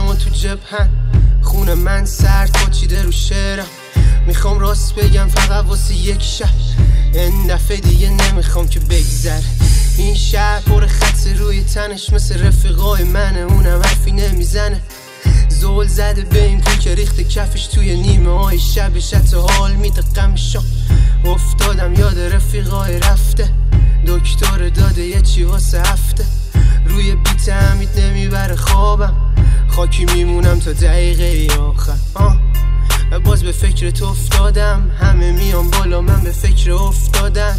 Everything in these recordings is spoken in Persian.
و تو جبهن خون من سرد پاچیده رو شعرم. می‌خوام راست بگم فقط واسه یک شب. این دفعه دیگه نمی‌خوام که بگذره. این شهر پر خط روی تنش مثل رفیقای منه. اونم حرفی نمی‌زنه. زول زده به این پول که ریخت کفش توی نیمه های شبش حتی حال میده قمشان افتادم یاد رفیقای رفته. دکتر داده یه چی واسه هفته. تا دقیقه آخر. آه. باز به فکر تو افتادم. همه میان بالا من به فکر افتادن.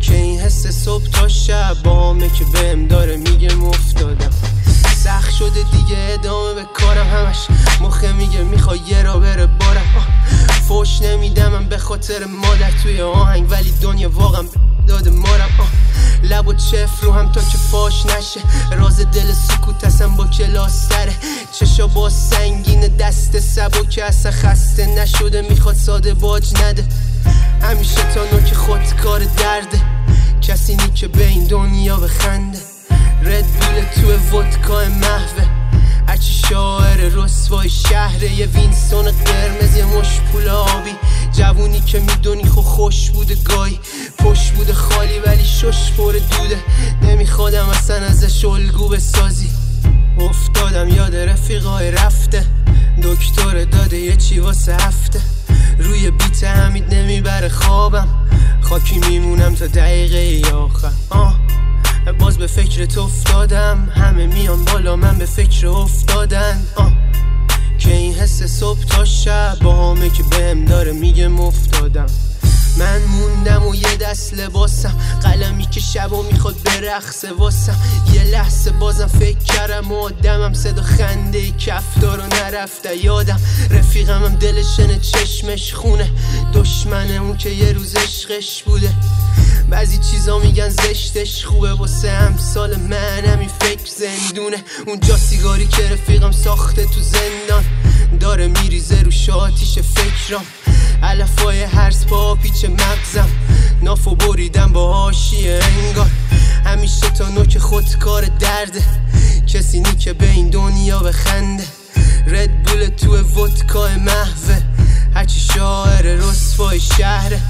که این حس صبح تا شب بامه که بهم داره میگه افتادم سخت شده دیگه ادامه به کارم همش. مخه میگه می‌خوای یه را بره بارم. فوش نمیدم من به خاطر مادر توی آهنگ ولی دنیا واقعا داده مارم لب و چف رو هم تا که فاش نشه. راز دل سکوت هستم با کلاس سره. چشا با سنگین دست سبو که اصلا خسته نشده. می‌خواد ساده باج نده. همیشه تا نوک خود کار درده. کسی نی که به این دنیا بخنده. رد بول تو ودکا محوه. هرچی شاعر رسوای شهر یه وینستون قرمز یه مش پول آبی. جوونی که می‌دونی خو خوش بوده گای پشت بوده خالی ولی شش پر دوده. نمیخوادم اصلا ازش الگو بسازی. افتادم یاد رفیقای رفته. دکتر داده یه چی واسه هفته. روی بیت حمید نمی‌بره خوابم. خاکی میمونم تا دقیقه آخر. آه باز به فکر تو افتادم. همه میان بالا من به فکر افتادن. آه. که این حس صبح تا شب با همه که بهم داره میگه مفتادم. من موندم و یه دست لباسم قلمی که شبا می‌خواد برقصه واسم. یه لحظه بازم فکر کردم و آدمم صدا خنده کفتار و نرفته. یادم رفیقم هم دلشنه چشمش خونه. دشمنه اون که یه روز عشقش بوده. بعضی چیزا میگن زشتش خوبه واسه امثال من همین فکر زندونه. اونجا سیگاری که رفیقم ساخته تو زندان داره میریزه رو شاتیش فکرام. علفای هرس پا پیچ مغزم نافو بریدم با هاشی انگار. همیشه تا نوک خود کار درده کسی نی که به این دنیا بخنده. رد بول تو ودکای محوه هرچی شاعر رسوای شهره.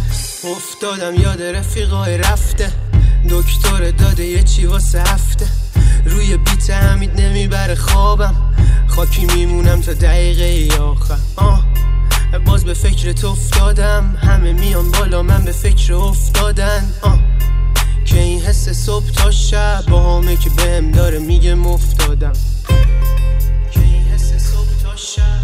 افتادم یاد رفیقای رفته. دکتر داده یه چی واسه هفته. روی بیت حمید نمی‌بره خوابم. خاکی میمونم تا دقیقه آخر. آه. باز به فکر تو افتادم. همه میان بالا من به فکر افتادن. آه. که این حس صبح تا شب با همه که بهم داره میگه مفتادم. که این حس صبح تا شب.